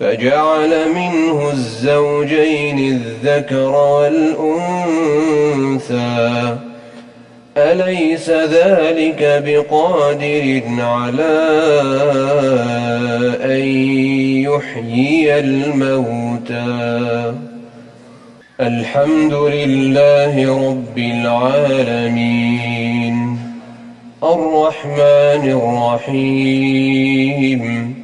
فجعل منه الزوجين الذكر والأنثى. أليس ذلك بقادر على أن يحيي الموتى؟ الحمد لله رب العالمين. الرحمن الرحيم.